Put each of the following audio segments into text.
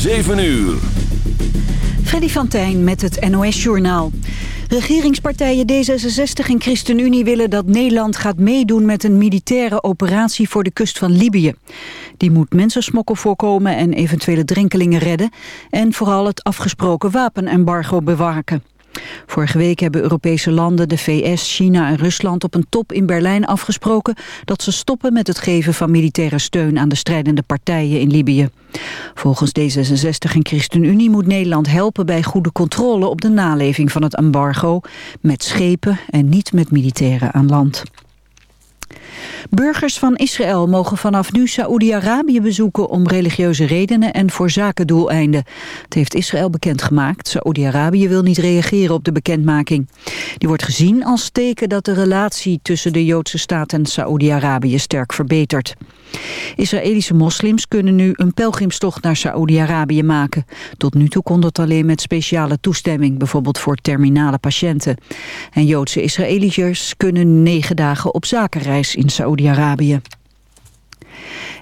7 uur. Freddy van Tijn met het NOS-journaal. Regeringspartijen D66 en ChristenUnie willen dat Nederland gaat meedoen met een militaire operatie voor de kust van Libië. Die moet mensensmokkel voorkomen en eventuele drenkelingen redden en vooral het afgesproken wapenembargo bewaken. Vorige week hebben Europese landen, de VS, China en Rusland op een top in Berlijn afgesproken dat ze stoppen met het geven van militaire steun aan de strijdende partijen in Libië. Volgens D66 en ChristenUnie moet Nederland helpen bij goede controle op de naleving van het embargo met schepen en niet met militairen aan land. Burgers van Israël mogen vanaf nu Saoedi-Arabië bezoeken om religieuze redenen en voor zakendoeleinden. Het heeft Israël bekendgemaakt. Saoedi-Arabië wil niet reageren op de bekendmaking. Die wordt gezien als teken dat de relatie tussen de Joodse staat en Saoedi-Arabië sterk verbetert. Israëlische moslims kunnen nu een pelgrimstocht naar Saoedi-Arabië maken. Tot nu toe kon dat alleen met speciale toestemming, bijvoorbeeld voor terminale patiënten. En Joodse Israëliërs kunnen negen dagen op zakenreis in Saoedi-Arabië.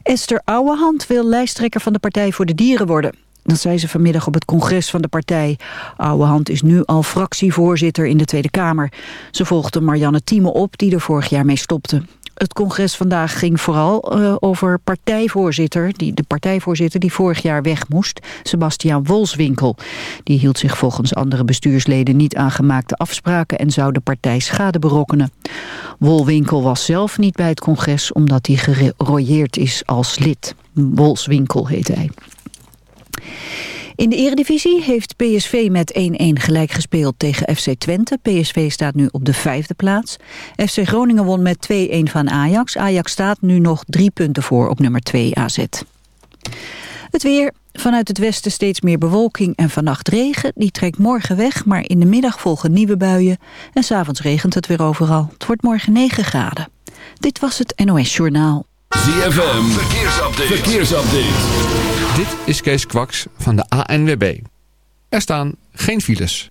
Esther Ouwehand wil lijsttrekker van de Partij voor de Dieren worden. Dat zei ze vanmiddag op het congres van de partij. Ouwehand is nu al fractievoorzitter in de Tweede Kamer. Ze volgde Marianne Thieme op, die er vorig jaar mee stopte. Het congres vandaag ging vooral uh, over partijvoorzitter, die, de partijvoorzitter die vorig jaar weg moest, Sebastiaan Wolswinkel. Die hield zich volgens andere bestuursleden niet aan gemaakte afspraken en zou de partij schade berokkenen. Wolwinkel was zelf niet bij het congres omdat hij gerooieerd is als lid. Wolswinkel heet hij. In de eredivisie heeft PSV met 1-1 gelijk gespeeld tegen FC Twente. PSV staat nu op de vijfde plaats. FC Groningen won met 2-1 van Ajax. Ajax staat nu nog drie punten voor op nummer 2 AZ. Het weer, Vanuit het westen steeds meer bewolking en vannacht regen. Die trekt morgen weg, maar in de middag volgen nieuwe buien. En s'avonds regent het weer overal. Het wordt morgen 9 graden. Dit was het NOS Journaal. ZFM, verkeersupdate. verkeersupdate. Dit is Kees Kwaks van de ANWB. Er staan geen files.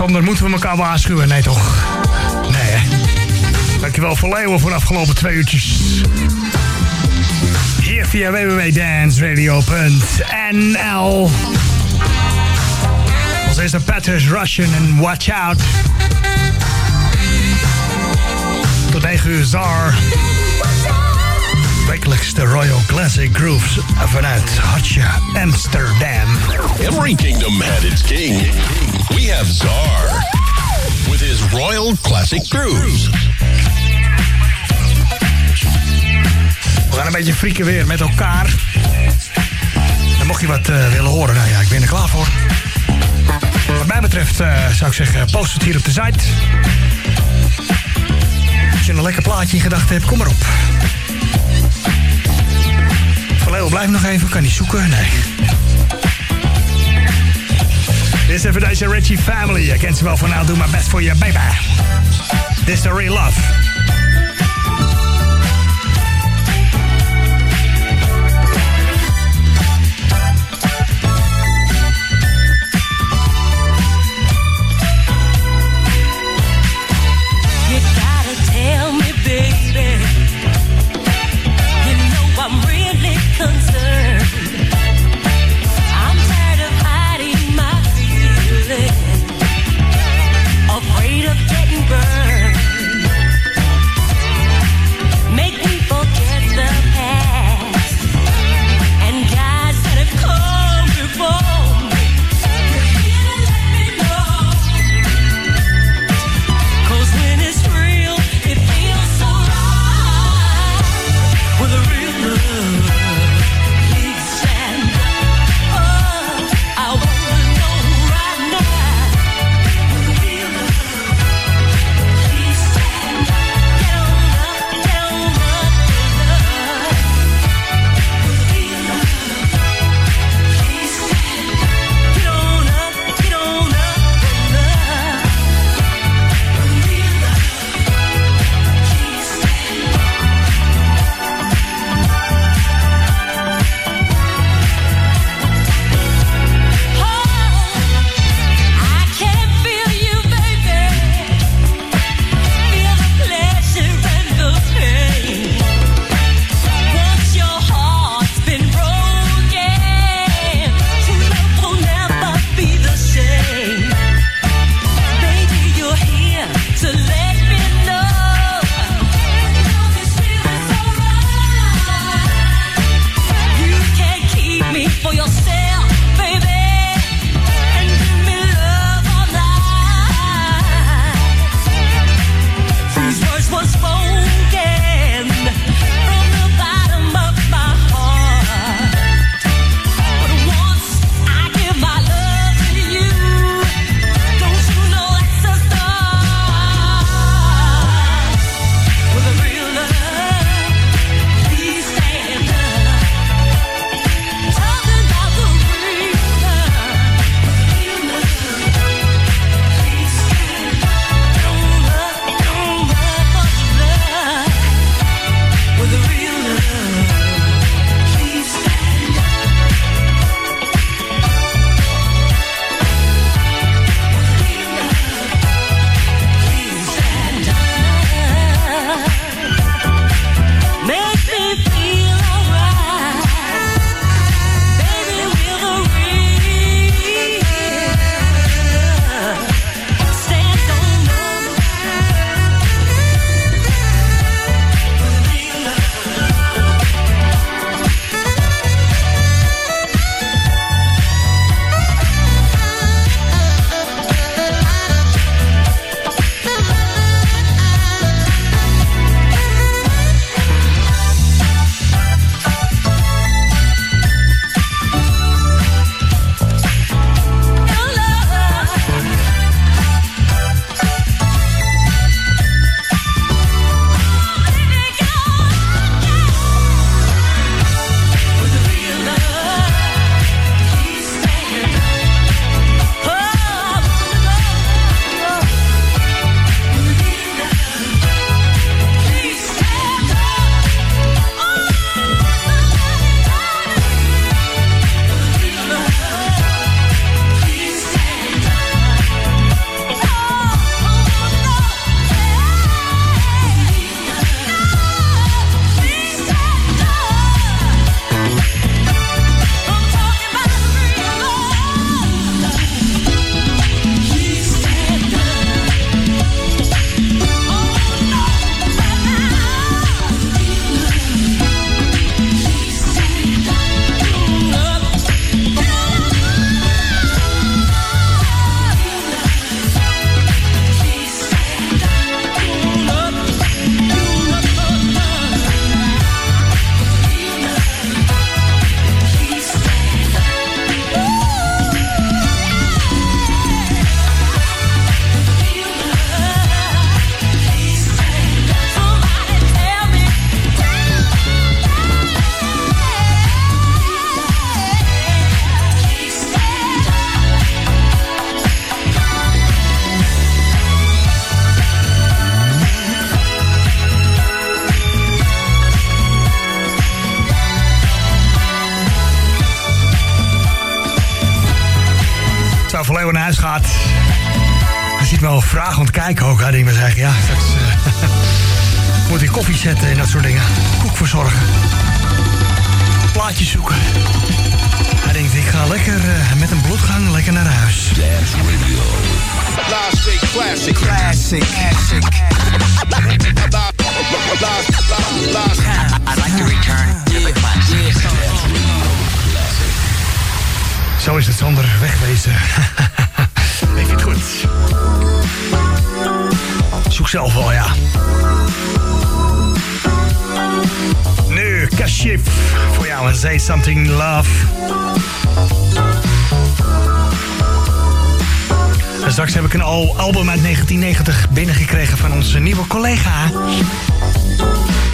Sander? Moeten we elkaar waarschuwen? Nee, toch? Nee, hè? Dankjewel voor Leeuwen voor de afgelopen twee uurtjes. Hier via www.danceradio.nl Als eerste Patrice Russian en Watch Out. Tot 9 uur Zar. Wekelijks Royal Classic Grooves vanuit Hartje, Amsterdam. Every kingdom had its king. Czar with his royal classic grooves. We gaan een beetje frieken weer met elkaar. En mocht je wat eh, willen horen, nou ja, ik ben er klaar voor. Wat mij betreft eh, zou ik zeggen, post het hier op de site. Als je een lekker plaatje in gedachten hebt, kom maar op. Van blijf nog even. Kan niet zoeken? Nee. Dit is even deze Richie Family. Je kent ze wel van I'll Do My Best For You, baby. This is the real love.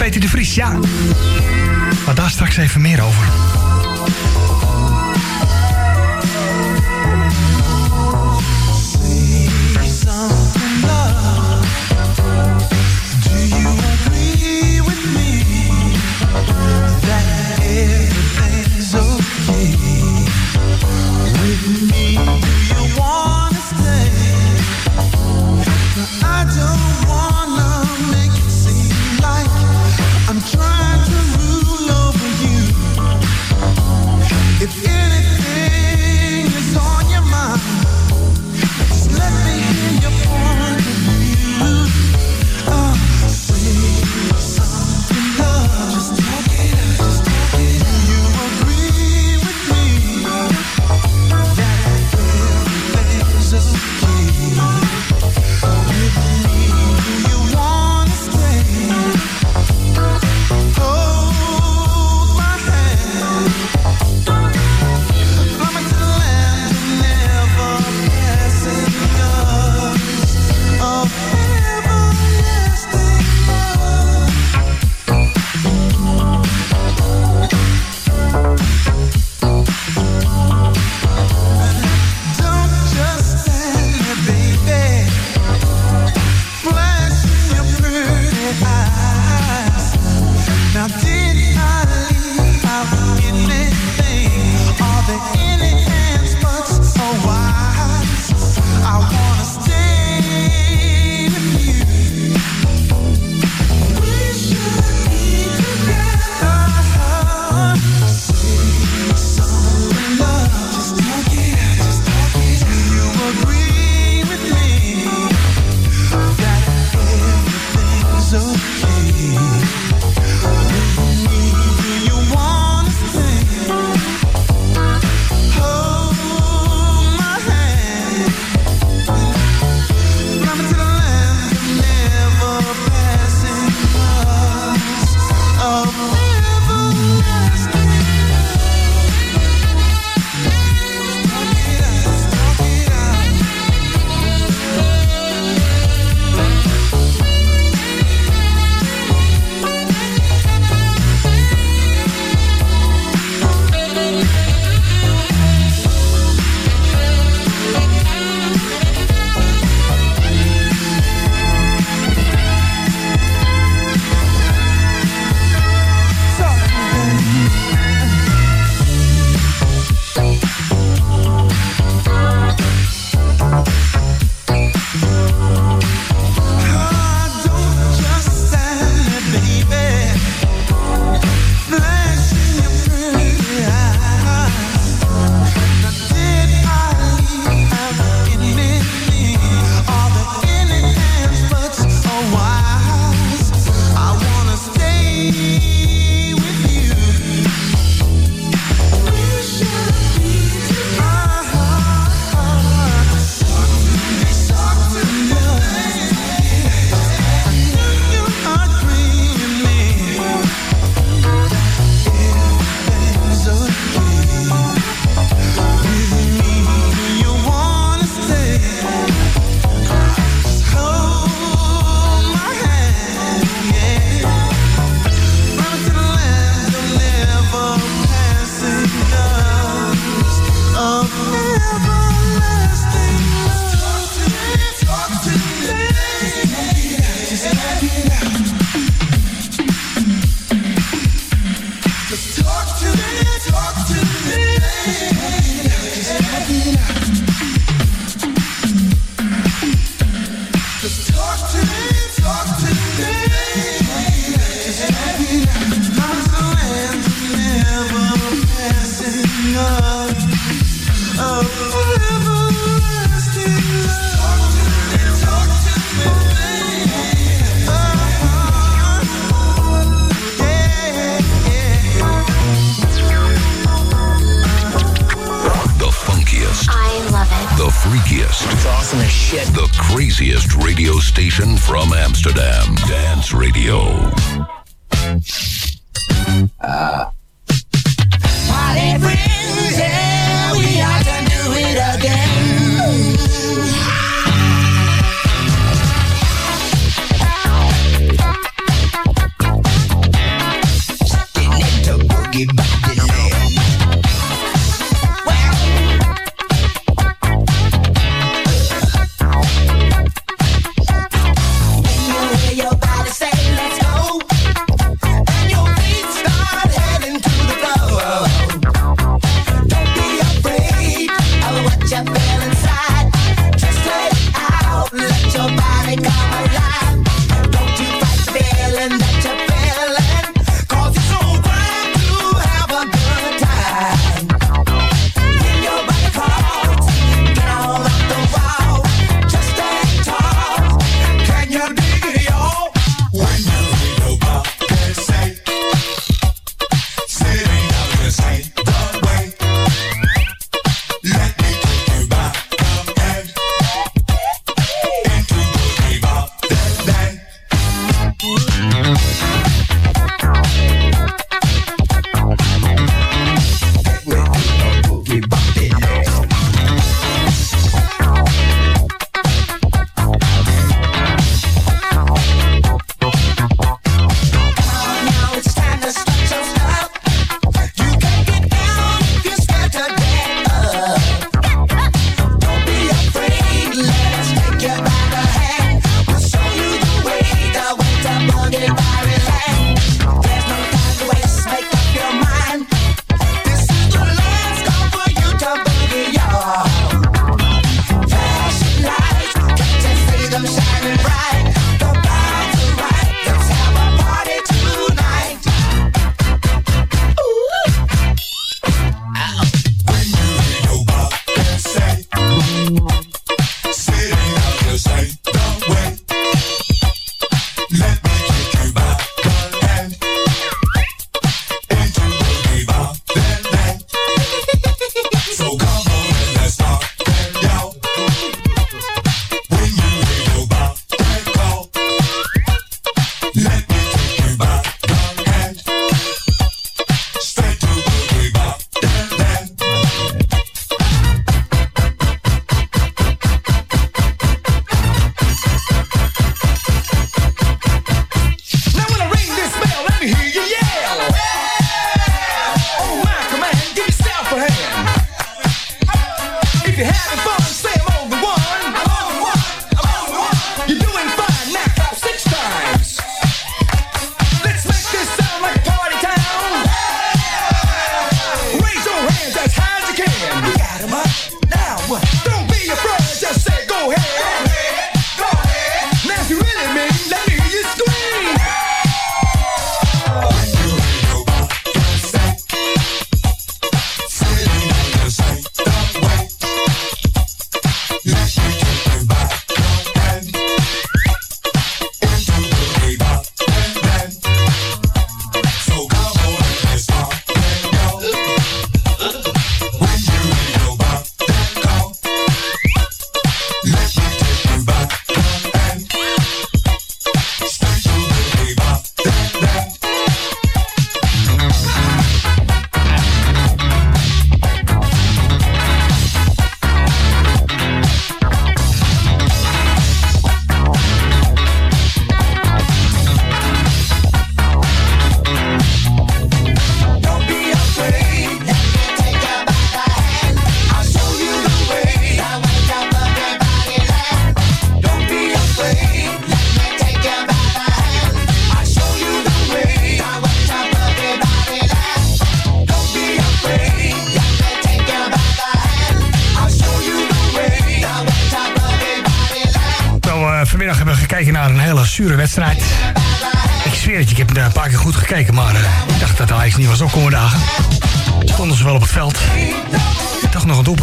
Peter de Vries, ja. Maar daar straks even meer over.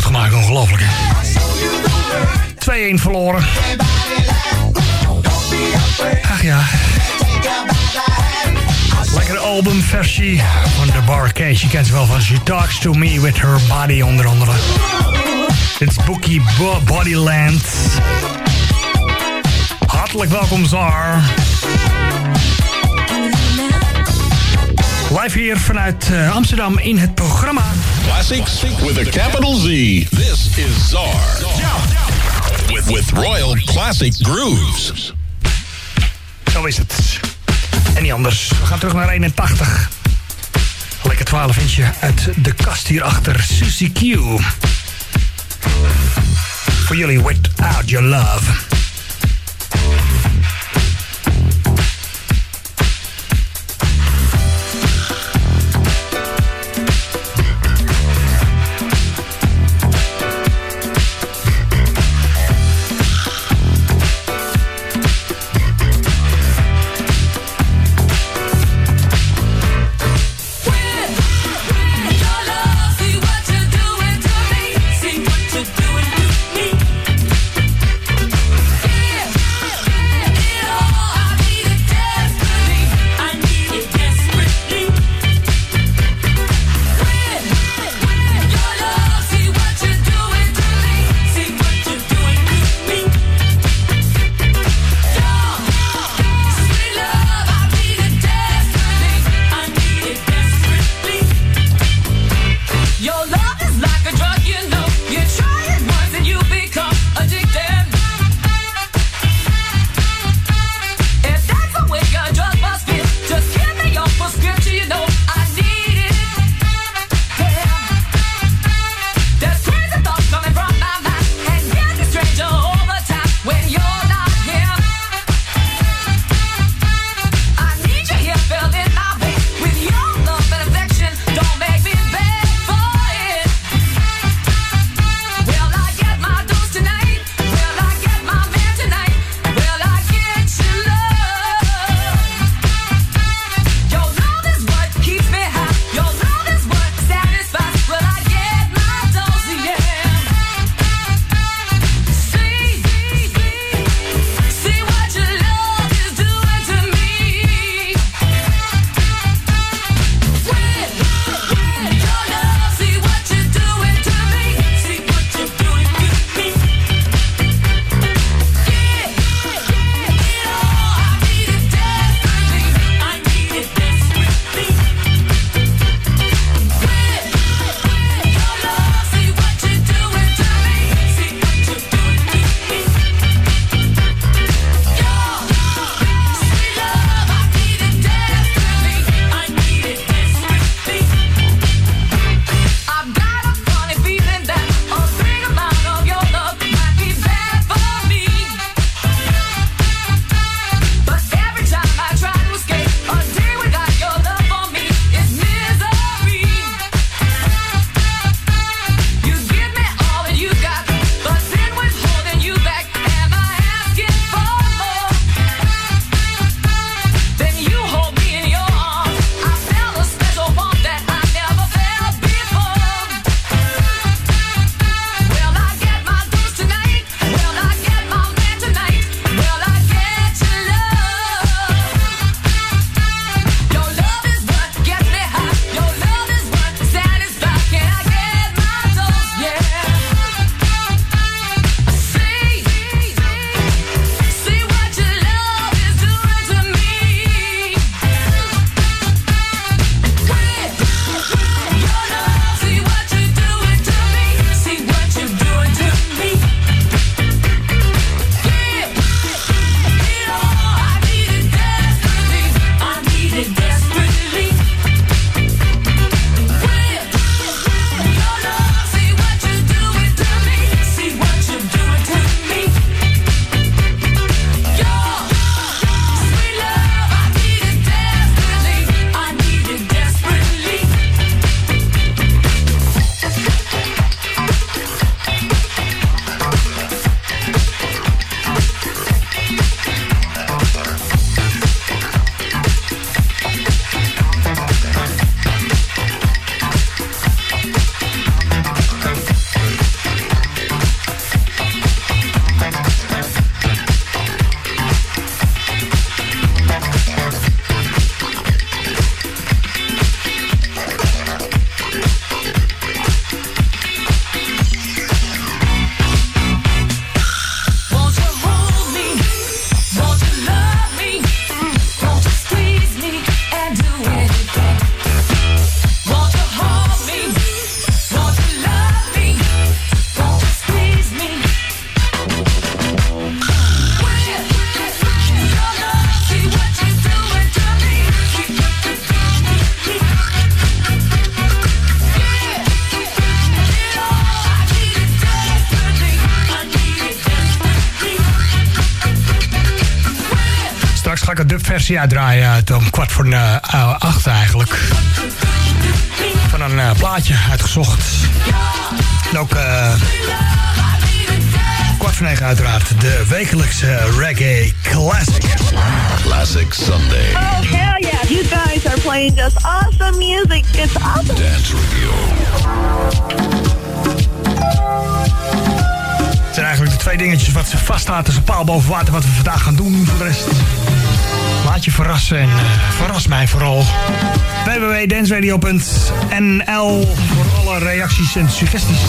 gemaakt. Ongelooflijk, 2-1 verloren. Ach ja. Lekkere albumversie van de bar case. Je kent ze wel van She Talks To Me With Her Body, onder andere. Dit is Bookie Bodyland. Hartelijk welkom, Zar. Live hier vanuit eh, Amsterdam in het programma... Classics with a capital Z. This is Czar. With, with Royal Classic Grooves. Zo is het. En niet anders. We gaan terug naar 81. Lekker 12 inchje uit de kast hierachter. Susie Q. Voor jullie, Without Your Love. Versie uitdraaien uit om kwart voor eh, eh, acht eigenlijk. Van een eh, plaatje uitgezocht. En ook eh, kwart voor negen uiteraard de wekelijkse reggae classic. Classic Sunday. Oh, hell yeah. You guys are playing just awesome music. It's awesome. Dance Review. Het zijn eigenlijk de twee dingetjes wat ze vaststaat als een paal boven water wat we vandaag gaan doen. Voor de rest laat je verrassen en eh, verras mij vooral. www.danceradio.nl voor alle reacties en suggesties.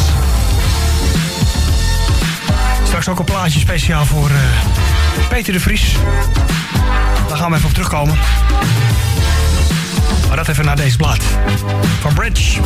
Straks ook een plaatje speciaal voor eh, Peter de Vries. Daar gaan we even op terugkomen. Maar dat even naar deze plaat. Van Bridge.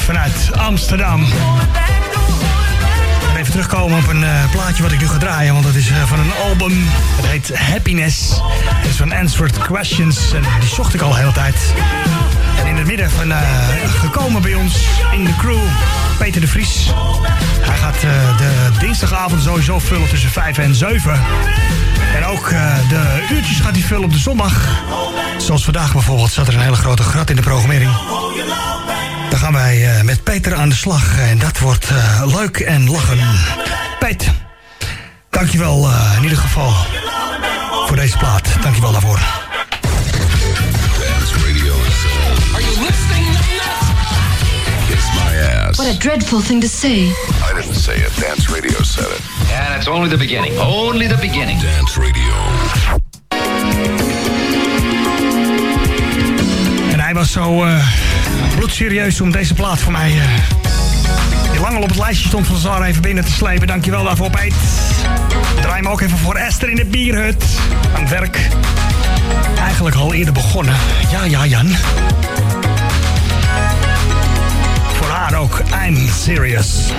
Vanuit Amsterdam. En even terugkomen op een eh, plaatje wat ik nu ga draaien. Want dat is eh, van een album. Het heet Happiness. Het is van Answered Questions. En die zocht ik al de hele tijd. En in het midden van eh, gekomen bij ons in de crew. Peter de Vries. Hij gaat de dinsdagavond sowieso vullen tussen 5 en 7. En ook de uurtjes gaat hij vullen op de zondag. Zoals vandaag bijvoorbeeld zat er een hele grote grat in de programmering. Dan gaan wij eh, met Peter aan de slag. En dat wordt eh, leuk en lachen. Peet, dankjewel eh in ieder geval voor deze plaat. Dankjewel daarvoor. Dance Radio Are you listening? Kiss my ass. What a dreadful thing to say. I didn't say it. Dance Radio said it. And it's only the beginning. Only the beginning. Dance Radio. En hij was zo eh bloedserieus om deze plaat voor mij... eh, die lang al op het lijstje stond van Zara even binnen te slepen. Dankjewel daarvoor, Peet. Draai me ook even voor Esther in de bierhut. Aan het werk. Eigenlijk al eerder begonnen. Ja, ja, Jan. Voor haar ook. I'm serious.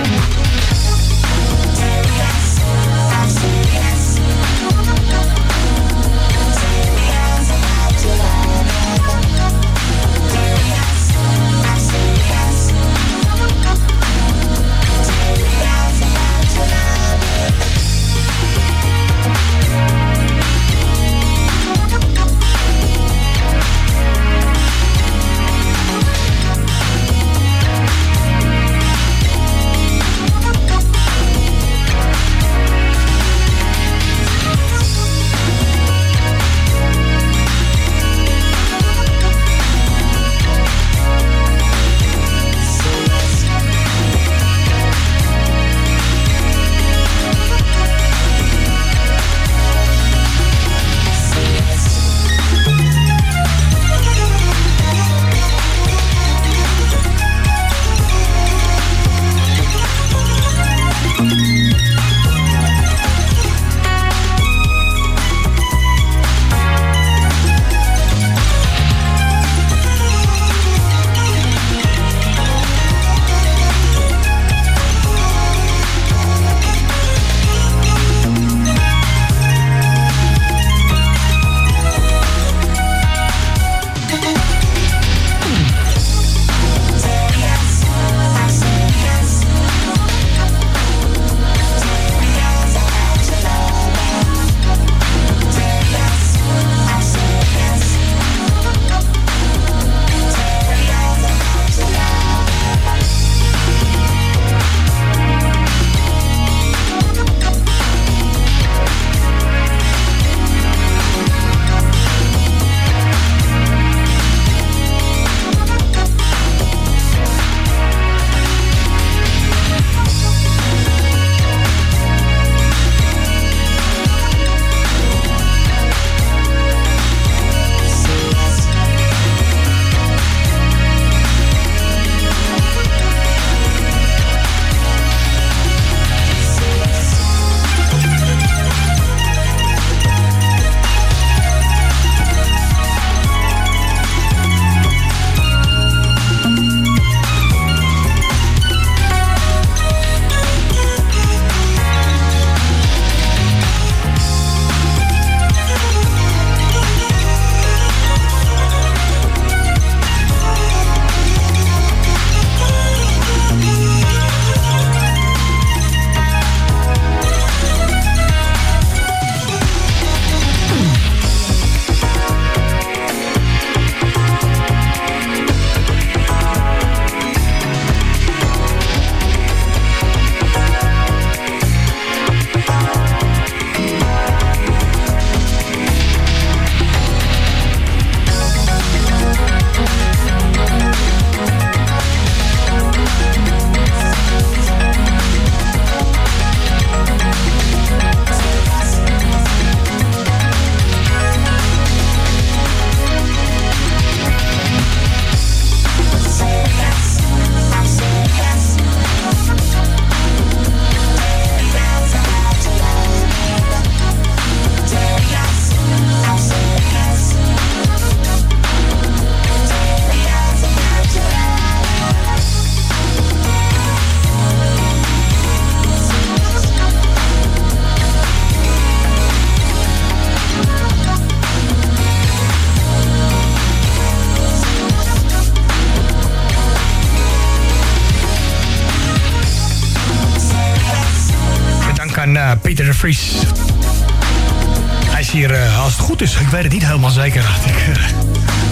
Ik weet het niet helemaal zeker. Ik, eh,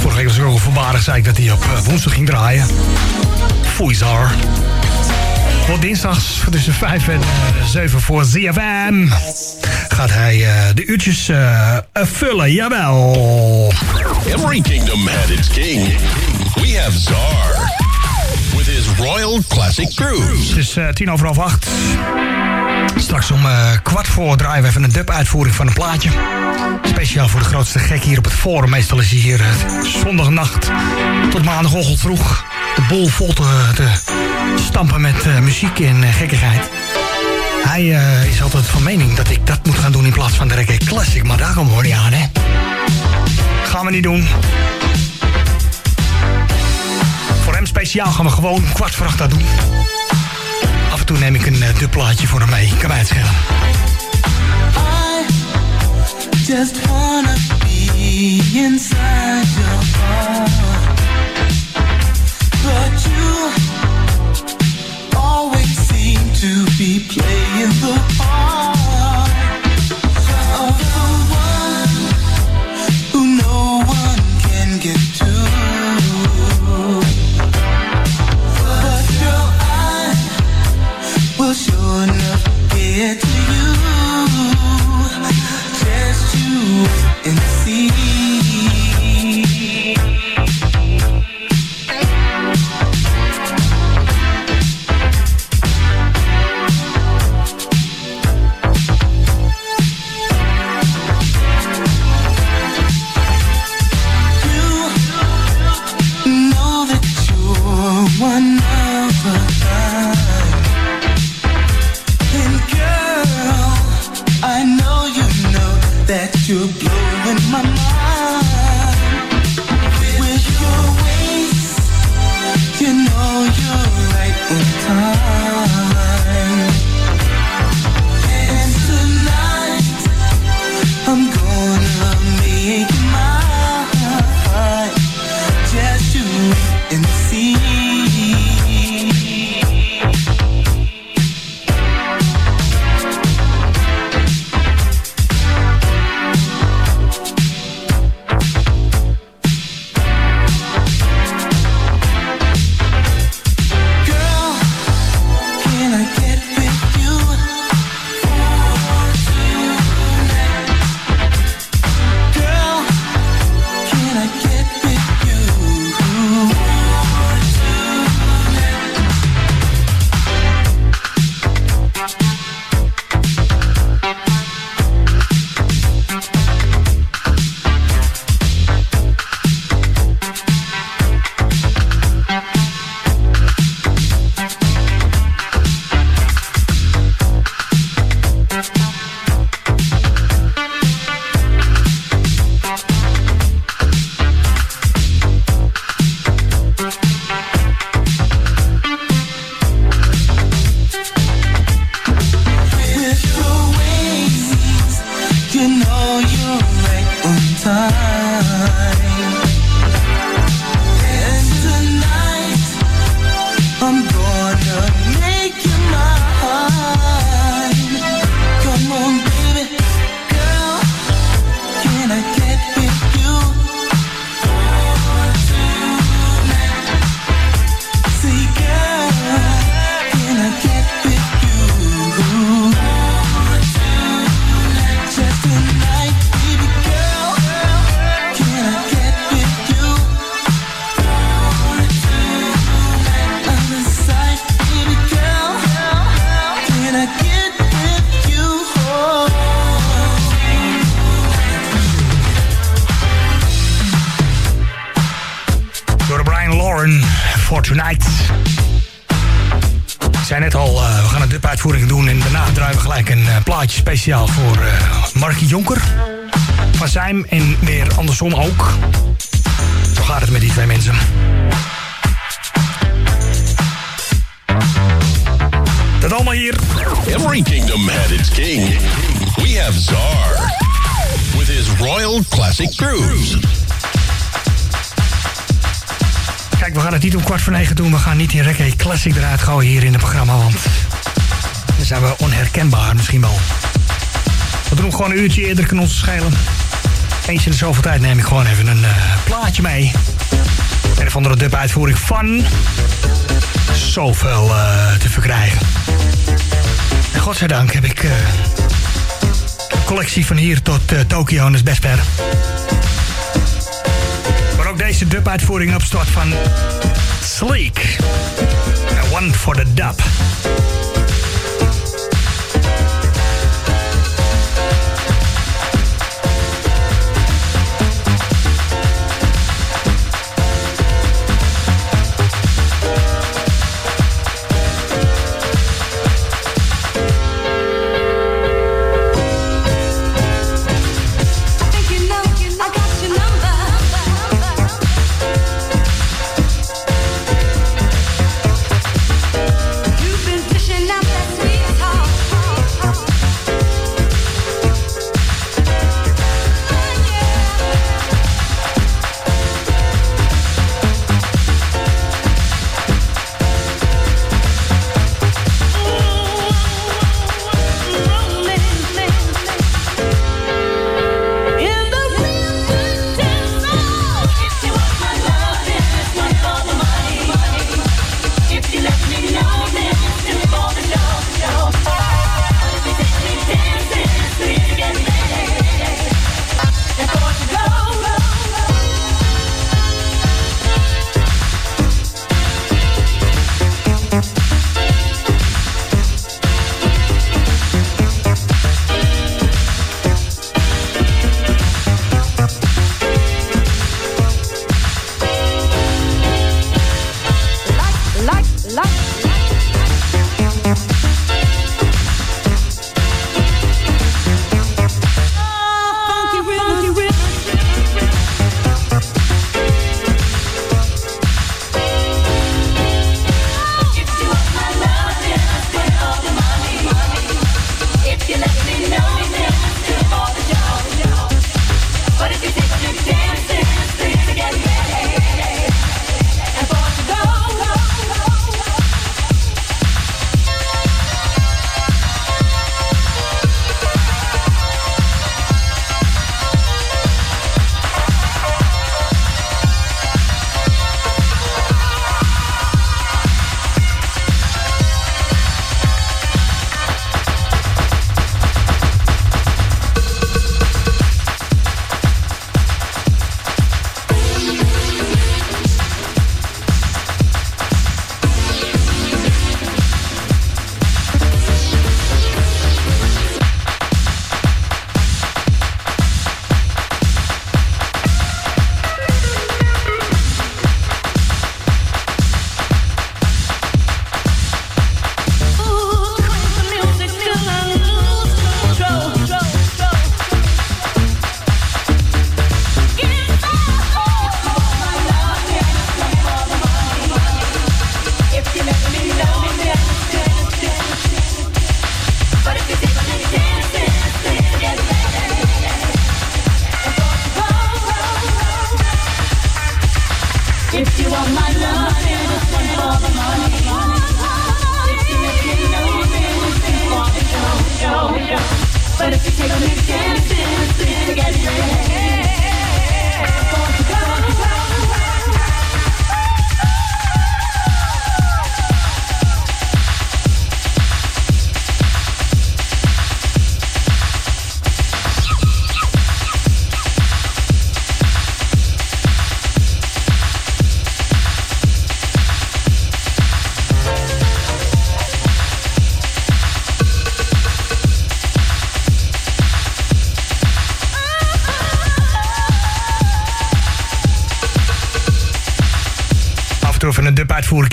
vorige week was ik ook al voorbarig, zei ik dat hij op eh, woensdag ging draaien. Foeizar. Voor dinsdags tussen 5 en eh, 7 voor ZFM gaat hij eh, de uurtjes eh, vullen, jawel. Every kingdom had its king. We have Czar with his Royal Classic Cruise. Het is eh, tien over half acht. Straks om eh, kwart voor draaien we even een dub-uitvoering van een plaatje. Speciaal voor de grootste gek hier op het forum. Meestal is hij hier eh, zondagnacht tot maandagochtend vroeg. De boel vol te, stampen met muziek en gekkigheid. Hij is altijd van mening dat ik dat moet gaan doen in plaats van de reggae classic. Maar daar komen we niet aan, hè. Gaan we niet doen. Speciaal gaan we gewoon kwart voor acht dat doen. Af en toe neem ik een uh, dubplaatje voor hem mee. Kan mij het schelen. Just wanna be inside your heart. But you always seem to be playing the part Tonight. Ik zei net al, eh, we gaan een dub-uitvoering doen en daarna draaien we gelijk een eh, plaatje speciaal voor eh Markie Jonker. Van Zijm en weer andersom ook. Zo gaat het met die twee mensen. Dat allemaal hier. Every kingdom had its king. We have Czar with his Royal Classic Cruise. Kijk, we gaan het niet om kwart voor negen doen. We gaan niet die reggae classic eruit gooien hier in het programma. Want Dan zijn we onherkenbaar misschien wel. We doen gewoon een uurtje eerder, kan ons schelen. Eens in de zoveel tijd neem ik gewoon even een eh, plaatje mee. Een of andere dub-uitvoering van... Zoveel eh, te verkrijgen. En godzijdank heb ik... een collectie van hier tot Tokio en is best ver. Deze dub-uitvoering opstart van Sleek. One for the dub.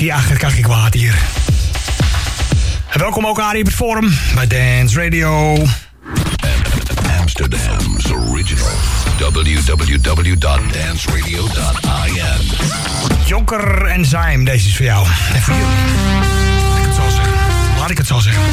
Ja, dat krijg ik kwaad hier. En welkom ook Arie op het forum bij Dance Radio. Amsterdam's original. www.danceradio.in. Jonker en Zaim, deze is voor jou. En voor jullie. Laat ik het zo zeggen. Laat ik het zo zeggen.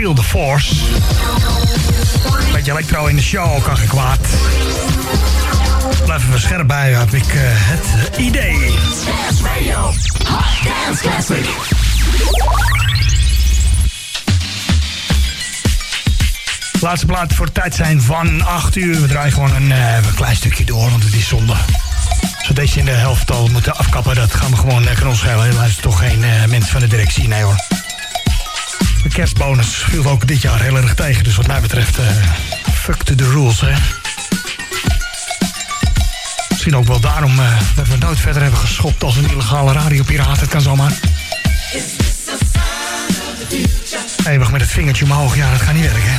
Feel the Force. Beetje electro in de show, kan geen kwaad. Blijven we scherp bij, heb ik eh, het idee. Laatste plaat voor tijd zijn van 8 uur. We draaien gewoon een, eh, een klein stukje door, want het is zonde. We deze in de helft al moeten afkappen, dat gaan we gewoon lekker ons schelen. Helaas toch geen eh mensen van de directie, nee hoor. De kerstbonus viel ook dit jaar heel erg tegen. Dus wat mij betreft, eh fuck the rules, hè. Misschien ook wel daarom eh, dat we nooit verder hebben geschopt als een illegale radiopiraat. Het kan zomaar. Eeuwig met het vingertje omhoog, ja, dat gaat niet werken, hè.